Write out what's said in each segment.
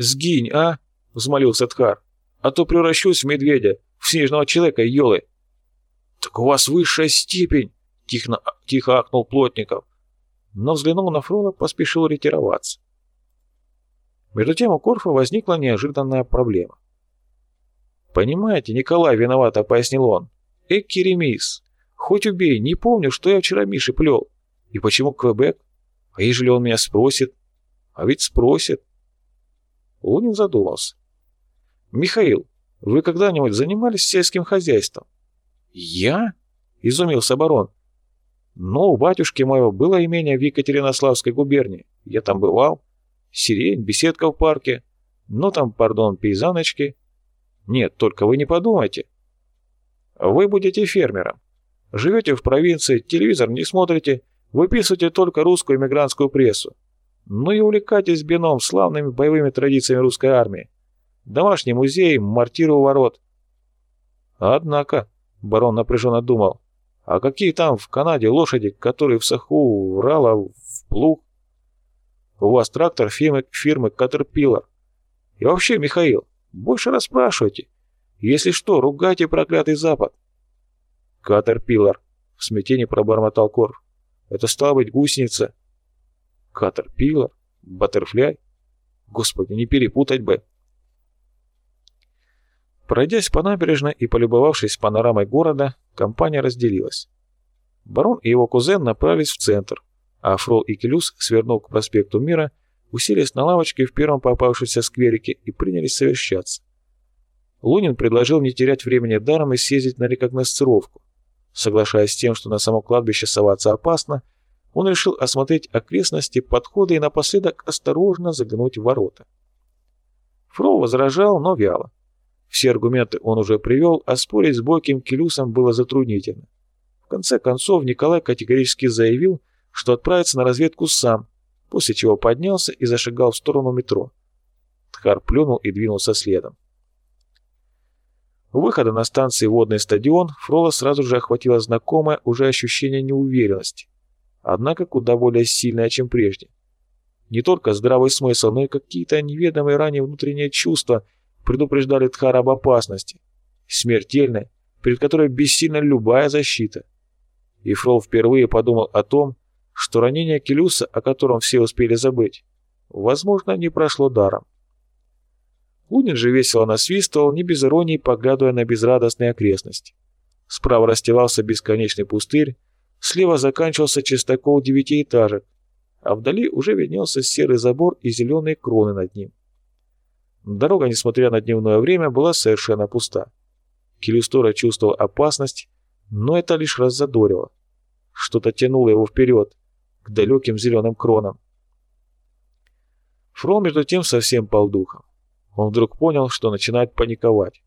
«Сгинь, а!» — взмолился Тхар. «А то превращусь в медведя, в снежного человека, елы!» «Так у вас высшая степень!» — тихо, тихо ахнул Плотников. Но взглянул на Фрола, поспешил ретироваться. Между тем у Корфа возникла неожиданная проблема. «Понимаете, Николай виновато», — пояснил он. «Эк, Керемис, хоть убей, не помню, что я вчера Мише плел. И почему Квебек? А ежели он меня спросит? А ведь спросит». Лунин задумался. «Михаил, вы когда-нибудь занимались сельским хозяйством?» «Я?» — изумился барон. «Ну, у батюшки моего было имение в Екатеринославской губернии. Я там бывал. Сирень, беседка в парке. Ну, там, пардон, пейзаночки. Нет, только вы не подумайте. Вы будете фермером. Живете в провинции, телевизор не смотрите, выписываете только русскую эмигрантскую прессу. Ну и увлекайтесь бином славными боевыми традициями русской армии. Домашний музей, мортиры у ворот. Однако, барон напряженно думал, а какие там в Канаде лошади, которые в саху врала в плуг? У вас трактор фирмы, фирмы Caterpillar. И вообще, Михаил, больше расспрашивайте. Если что, ругайте проклятый Запад. Катерпиллар, в смятении пробормотал Корф. Это стало быть гусеница. Катерпиллар? Баттерфляй? Господи, не перепутать бы. Пройдясь по набережной и полюбовавшись панорамой города, компания разделилась. Барон и его кузен направились в центр, а Фрол и Келюс, свернув к проспекту Мира, уселись на лавочке в первом попавшемся скверике и принялись совещаться. Лунин предложил не терять времени даром и съездить на рекогносцировку. Соглашаясь с тем, что на само кладбище соваться опасно, он решил осмотреть окрестности, подходы и напоследок осторожно заглянуть в ворота. Фрол возражал, но вяло. Все аргументы он уже привел, а спорить с бойким Келюсом было затруднительно. В конце концов Николай категорически заявил, что отправится на разведку сам, после чего поднялся и зашагал в сторону метро. Тхар плюнул и двинулся следом. У выхода на станции «Водный стадион» Фрола сразу же охватило знакомое уже ощущение неуверенности, однако куда более сильное, чем прежде. Не только здравый смысл, но и какие-то неведомые ранее внутренние чувства предупреждали Тхара об опасности, смертельной, перед которой бессильна любая защита. И Фрол впервые подумал о том, что ранение Келюса, о котором все успели забыть, возможно, не прошло даром. Лунин же весело насвистывал, не без иронии поглядывая на безрадостные окрестности. Справа расстилался бесконечный пустырь, слева заканчивался чистокол девятиэтажек, а вдали уже виднелся серый забор и зеленые кроны над ним. Дорога, несмотря на дневное время, была совершенно пуста. Келюстора чувствовал опасность, но это лишь раззадорило. Что-то тянуло его вперед, к далеким зеленым кронам. Фрол, между тем, совсем пал духом. Он вдруг понял, что начинает паниковать.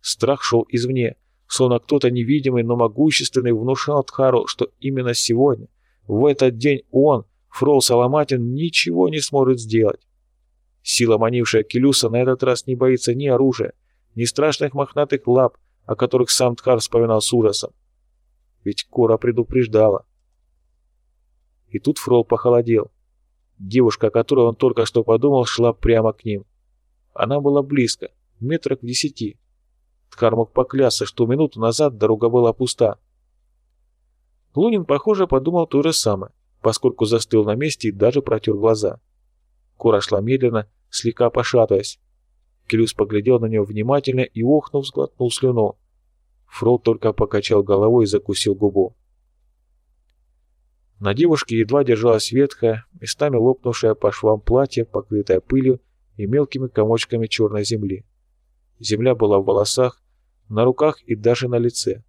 Страх шел извне, словно кто-то невидимый, но могущественный внушал Тхару, что именно сегодня, в этот день он, Фрол Саламатин, ничего не сможет сделать. Сила, манившая Келюса, на этот раз не боится ни оружия, ни страшных мохнатых лап, о которых сам Тхар вспоминал с ужасом. Ведь Кора предупреждала. И тут Фрол похолодел. Девушка, о которой он только что подумал, шла прямо к ним. Она была близко, метрах в десяти. Ткар мог поклясться, что минуту назад дорога была пуста. Лунин, похоже, подумал то же самое, поскольку застыл на месте и даже протер глаза. Кора шла медленно, слегка пошатываясь. Келюс поглядел на нее внимательно и, охнув, сглотнул слюну. Фрол только покачал головой и закусил губу. На девушке едва держалась ветхая, местами лопнувшая по швам платье, покрытое пылью и мелкими комочками черной земли. Земля была в волосах, на руках и даже на лице.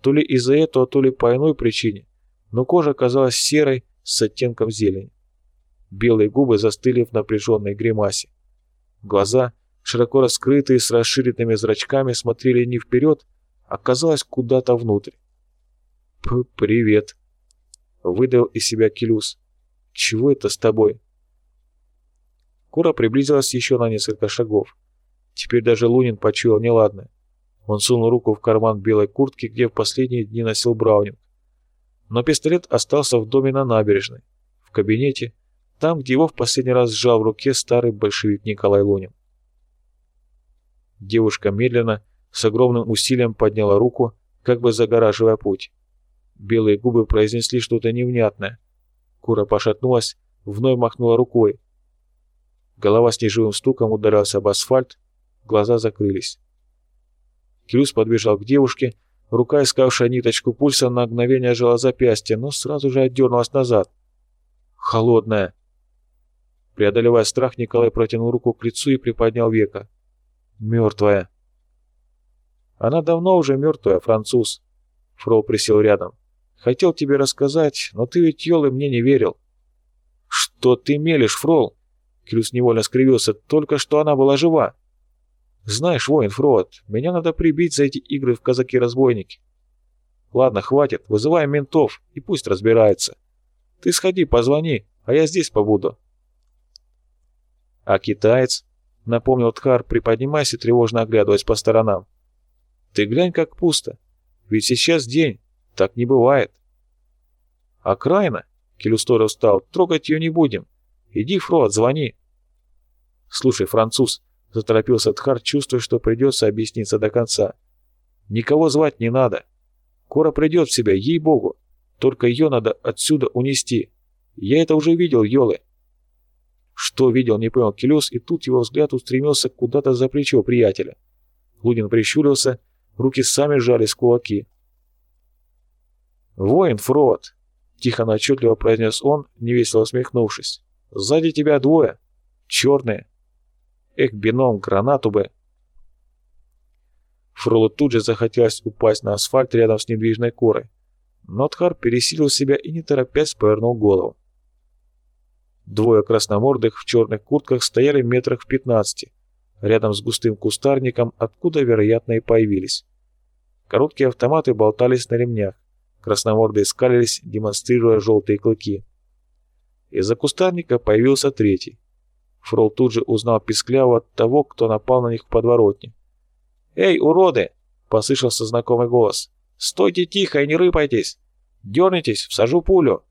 То ли из-за этого, то ли по иной причине, но кожа казалась серой с оттенком зелени. Белые губы застыли в напряженной гримасе. Глаза, широко раскрытые с расширенными зрачками, смотрели не вперед, а казалось куда-то внутрь. «Привет», Выдал из себя Келюс. «Чего это с тобой?» Кура приблизилась еще на несколько шагов. Теперь даже Лунин почуял неладное. Он сунул руку в карман белой куртки, где в последние дни носил браунинг. Но пистолет остался в доме на набережной, в кабинете, там, где его в последний раз сжал в руке старый большевик Николай Лунин. Девушка медленно, с огромным усилием подняла руку, как бы загораживая путь. Белые губы произнесли что-то невнятное. Кура пошатнулась, вновь махнула рукой. Голова с неживым стуком ударялась об асфальт, глаза закрылись. Крюс подбежал к девушке, рука, искавшая ниточку пульса, на мгновение жила запястье, но сразу же отдернулась назад. Холодная. Преодолевая страх, Николай протянул руку к лицу и приподнял века. Мертвая. Она давно уже мертвая, француз. Фрол присел рядом. Хотел тебе рассказать, но ты ведь, Йолы, мне не верил. Что ты мелешь, Фрол? Крюс невольно скривился. Только что она была жива. Знаешь, воин Фрод, меня надо прибить за эти игры в казаки-разбойники. Ладно, хватит, вызываем ментов, и пусть разбираются. Ты сходи, позвони, а я здесь побуду. А китаец? Напомнил Тхар, приподнимаясь и тревожно оглядываясь по сторонам. Ты глянь, как пусто. Ведь сейчас день. Так не бывает. Окраина? Келюстор устал. Трогать ее не будем. Иди, Фрод, звони. Слушай, француз, заторопился Тхар, чувствуя, что придется объясниться до конца. Никого звать не надо. Кора придет в себя, ей-богу. Только ее надо отсюда унести. Я это уже видел, Йолы. Что видел, не понял Келес, и тут его взгляд устремился куда-то за плечо приятеля. Лунин прищурился, руки сами сжались кулаки. «Воин, Фрод!» — тихо, но отчетливо произнес он, невесело усмехнувшись. «Сзади тебя двое. Черные. Эх, бином, гранату бы!» Фролу тут же захотелось упасть на асфальт рядом с недвижной корой. Но Тхар пересилил себя и, не торопясь, повернул голову. Двое красномордых в черных куртках стояли в метрах в пятнадцати, рядом с густым кустарником, откуда, вероятно, и появились. Короткие автоматы болтались на ремнях, красномордые скалились, демонстрируя желтые клыки. Из-за кустарника появился третий. Фрол тут же узнал пискляво от того, кто напал на них в подворотне. «Эй, уроды!» — послышался знакомый голос. «Стойте тихо и не рыпайтесь! Дернитесь, всажу пулю!»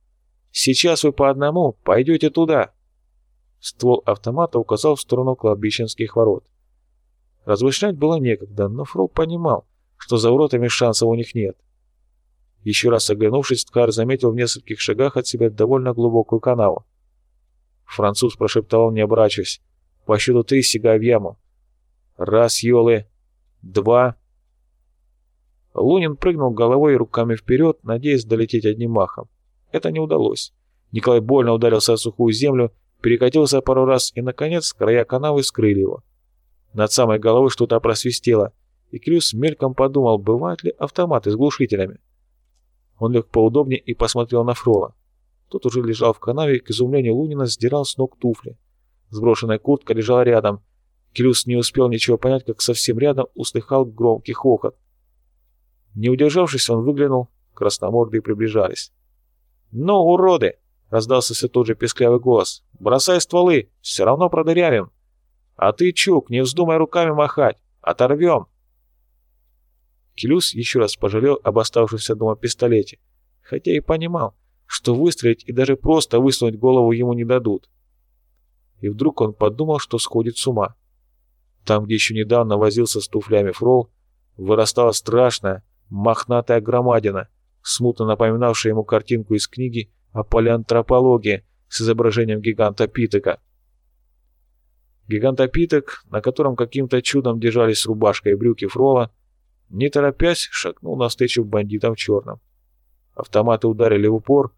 Сейчас вы по одному пойдете туда!» Ствол автомата указал в сторону кладбищенских ворот. Размышлять было некогда, но Фрол понимал, что за воротами шансов у них нет. Еще раз оглянувшись, Ткар заметил в нескольких шагах от себя довольно глубокую канаву. Француз прошептал, не оборачиваясь. «По счету три сигай в яму». «Раз, Йолы! Два!» Лунин прыгнул головой и руками вперед, надеясь долететь одним махом. Это не удалось. Николай больно ударился о сухую землю, перекатился пару раз и, наконец, края канавы скрыли его. Над самой головой что-то просвистело, и Крюс мельком подумал, бывают ли автоматы с глушителями. Он лег поудобнее и посмотрел на Фрола. Тот уже лежал в канаве и, к изумлению Лунина, сдирал с ног туфли. Сброшенная куртка лежала рядом. Крюс не успел ничего понять, как совсем рядом услыхал громкий хохот. Не удержавшись, он выглянул, красномордые приближались. «Ну, уроды!» — раздался все тот же песклявый голос. «Бросай стволы, все равно продырявим!» «А ты, Чук, не вздумай руками махать! Оторвем!» Келюс еще раз пожалел об оставшемся дома пистолете, хотя и понимал, что выстрелить и даже просто высунуть голову ему не дадут. И вдруг он подумал, что сходит с ума. Там, где еще недавно возился с туфлями Фрол, вырастала страшная, мохнатая громадина, смутно напоминавшая ему картинку из книги о палеантропологии с изображением гиганта Питека. Гиганта на котором каким-то чудом держались рубашка и брюки Фрола, не торопясь, шагнул навстречу бандитам в черном. Автоматы ударили в упор,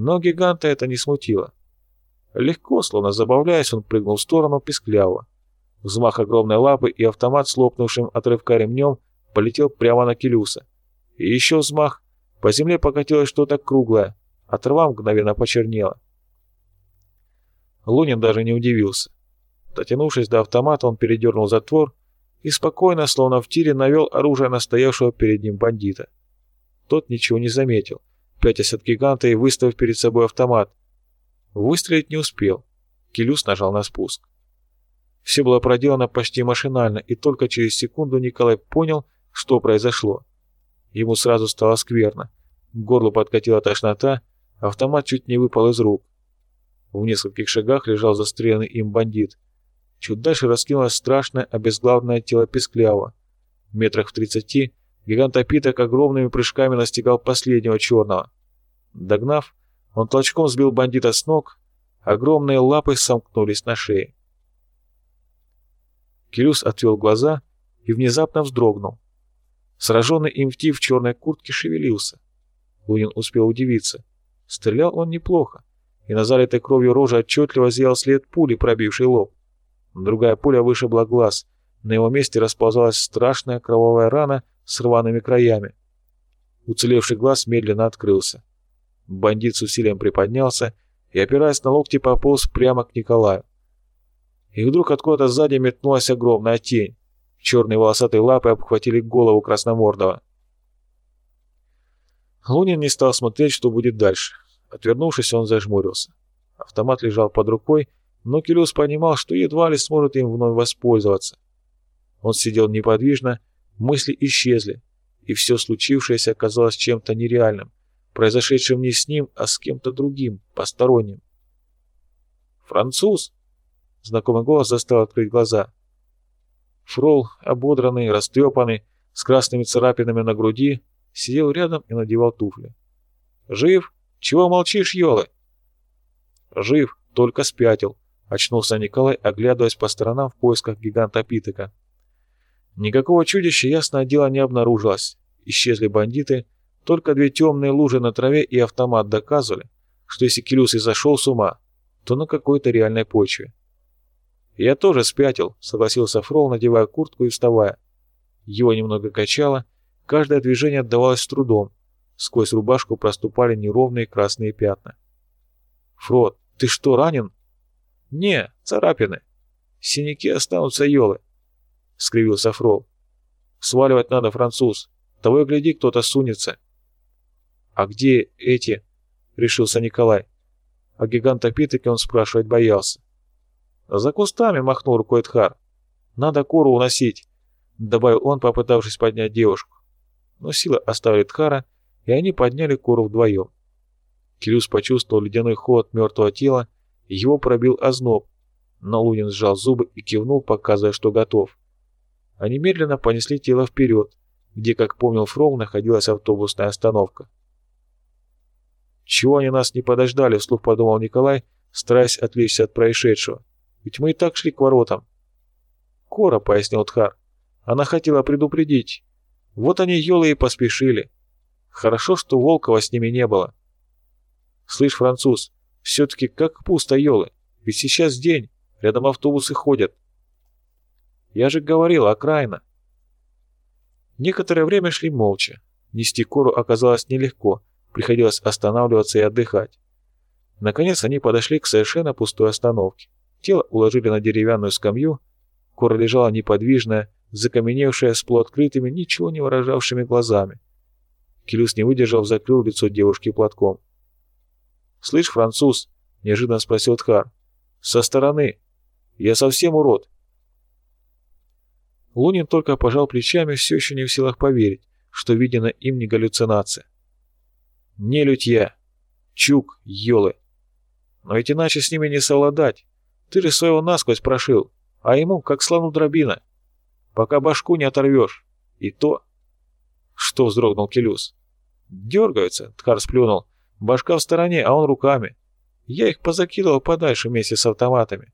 но гиганта это не смутило. Легко, словно забавляясь, он прыгнул в сторону пискляво. Взмах огромной лапы, и автомат с лопнувшим отрывка ремнем полетел прямо на Келюса. И еще взмах, по земле покатилось что-то круглое, а трава мгновенно почернела. Лунин даже не удивился. Дотянувшись до автомата, он передернул затвор и спокойно, словно в тире, навел оружие настоявшего перед ним бандита. Тот ничего не заметил, пятясь от гиганта и выставив перед собой автомат. Выстрелить не успел. Келюс нажал на спуск. Все было проделано почти машинально, и только через секунду Николай понял, что произошло. Ему сразу стало скверно. К горлу подкатила тошнота, автомат чуть не выпал из рук. В нескольких шагах лежал застреленный им бандит. Чуть дальше раскинулось страшное обезглавленное тело Песклява. В метрах в тридцати гигант опиток огромными прыжками настигал последнего черного. Догнав, он толчком сбил бандита с ног, огромные лапы сомкнулись на шее. Келюс отвел глаза и внезапно вздрогнул. Сраженный им в в черной куртке шевелился. Лунин успел удивиться. Стрелял он неплохо, и на залитой кровью роже отчетливо зиял след пули, пробившей лоб. Другая пуля вышибла глаз. На его месте расползалась страшная кровавая рана с рваными краями. Уцелевший глаз медленно открылся. Бандит с усилием приподнялся и, опираясь на локти, пополз прямо к Николаю. И вдруг откуда-то сзади метнулась огромная тень. Черные волосатые лапы обхватили голову красномордого. Лунин не стал смотреть, что будет дальше. Отвернувшись, он зажмурился. Автомат лежал под рукой, но Келюс понимал, что едва ли сможет им вновь воспользоваться. Он сидел неподвижно, мысли исчезли, и все случившееся оказалось чем-то нереальным, произошедшим не с ним, а с кем-то другим, посторонним. «Француз!» — знакомый голос заставил открыть глаза. Фрол, ободранный, растрепанный, с красными царапинами на груди, сидел рядом и надевал туфли. «Жив? Чего молчишь, Йолы?» «Жив, только спятил», — очнулся Николай, оглядываясь по сторонам в поисках гиганта Питека. Никакого чудища ясное дело не обнаружилось. Исчезли бандиты, только две темные лужи на траве и автомат доказывали, что если Келюс и зашел с ума, то на какой-то реальной почве. «Я тоже спятил», — согласился Фрол, надевая куртку и вставая. Его немного качало, каждое движение отдавалось с трудом. Сквозь рубашку проступали неровные красные пятна. «Фрод, ты что, ранен?» «Не, царапины. Синяки останутся, елы», — скривился Фрол. «Сваливать надо, француз. Того и гляди, кто-то сунется». «А где эти?» — решился Николай. А гиганта Питыки он спрашивать боялся. «За кустами!» — махнул рукой Тхар. «Надо кору уносить!» — добавил он, попытавшись поднять девушку. Но силы оставили Тхара, и они подняли кору вдвоем. Келюс почувствовал ледяной холод мертвого тела, его пробил озноб, но Лунин сжал зубы и кивнул, показывая, что готов. Они медленно понесли тело вперед, где, как помнил Фрол, находилась автобусная остановка. «Чего они нас не подождали?» — вслух подумал Николай, стараясь отвлечься от происшедшего. Ведь мы и так шли к воротам. Кора, пояснил Тхар. Она хотела предупредить. Вот они, елы, и поспешили. Хорошо, что Волкова с ними не было. Слышь, француз, все-таки как пусто, елы. Ведь сейчас день, рядом автобусы ходят. Я же говорил, окраина. Некоторое время шли молча. Нести кору оказалось нелегко, приходилось останавливаться и отдыхать. Наконец они подошли к совершенно пустой остановке. Тело уложили на деревянную скамью, кора лежала неподвижная, закаменевшая с полуоткрытыми, ничего не выражавшими глазами. Келюс не выдержал, закрыл лицо девушки платком. «Слышь, француз?» — неожиданно спросил Тхар. «Со стороны. Я совсем урод». Лунин только пожал плечами, все еще не в силах поверить, что видено им не галлюцинация. «Не лють я. Чук, елы. Но ведь иначе с ними не совладать. Ты же своего насквозь прошил, а ему как слону дробина. Пока башку не оторвешь. И то... Что вздрогнул Келюс? Дергаются, Тхар сплюнул. Башка в стороне, а он руками. Я их позакидывал подальше вместе с автоматами.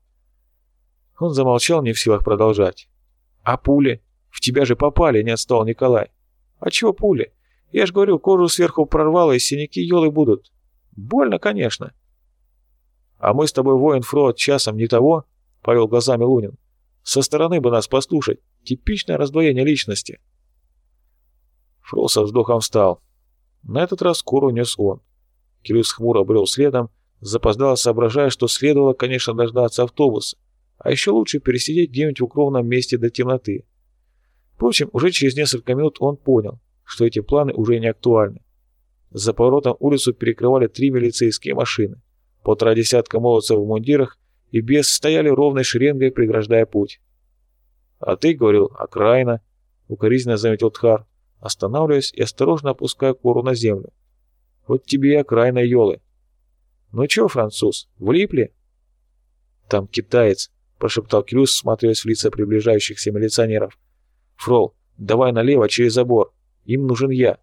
Он замолчал, не в силах продолжать. А пули? В тебя же попали, не отстал Николай. А чего пули? Я ж говорю, кожу сверху прорвало, и синяки елы будут. Больно, конечно. А мы с тобой, воин Фрод, часом не того, — повел глазами Лунин. Со стороны бы нас послушать. Типичное раздвоение личности. Фрол со вздохом встал. На этот раз куру нес он. Кирюс хмуро брел следом, запоздало соображая, что следовало, конечно, дождаться автобуса, а еще лучше пересидеть где-нибудь в укромном месте до темноты. Впрочем, уже через несколько минут он понял, что эти планы уже не актуальны. За поворотом улицу перекрывали три милицейские машины. Полтора десятка молодцев в мундирах и без стояли ровной шеренгой, преграждая путь. «А ты, — говорил, — окраина», — укоризненно заметил Тхар, останавливаясь и осторожно опуская кору на землю. «Вот тебе и окраина, елы». «Ну чё, француз, влипли?» «Там китаец», — прошептал Крюс, смотрясь в лица приближающихся милиционеров. «Фрол, давай налево через забор. Им нужен я».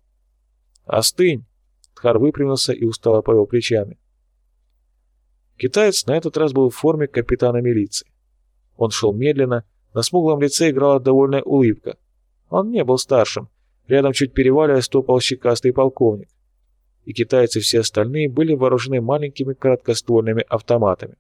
«Остынь!» — Тхар выпрямился и устало повел плечами. Китаец на этот раз был в форме капитана милиции. Он шел медленно, на смуглом лице играла довольная улыбка. Он не был старшим, рядом чуть переваливаясь топал щекастый полковник. И китайцы все остальные были вооружены маленькими короткоствольными автоматами.